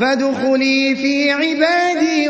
فادخلي في عبادي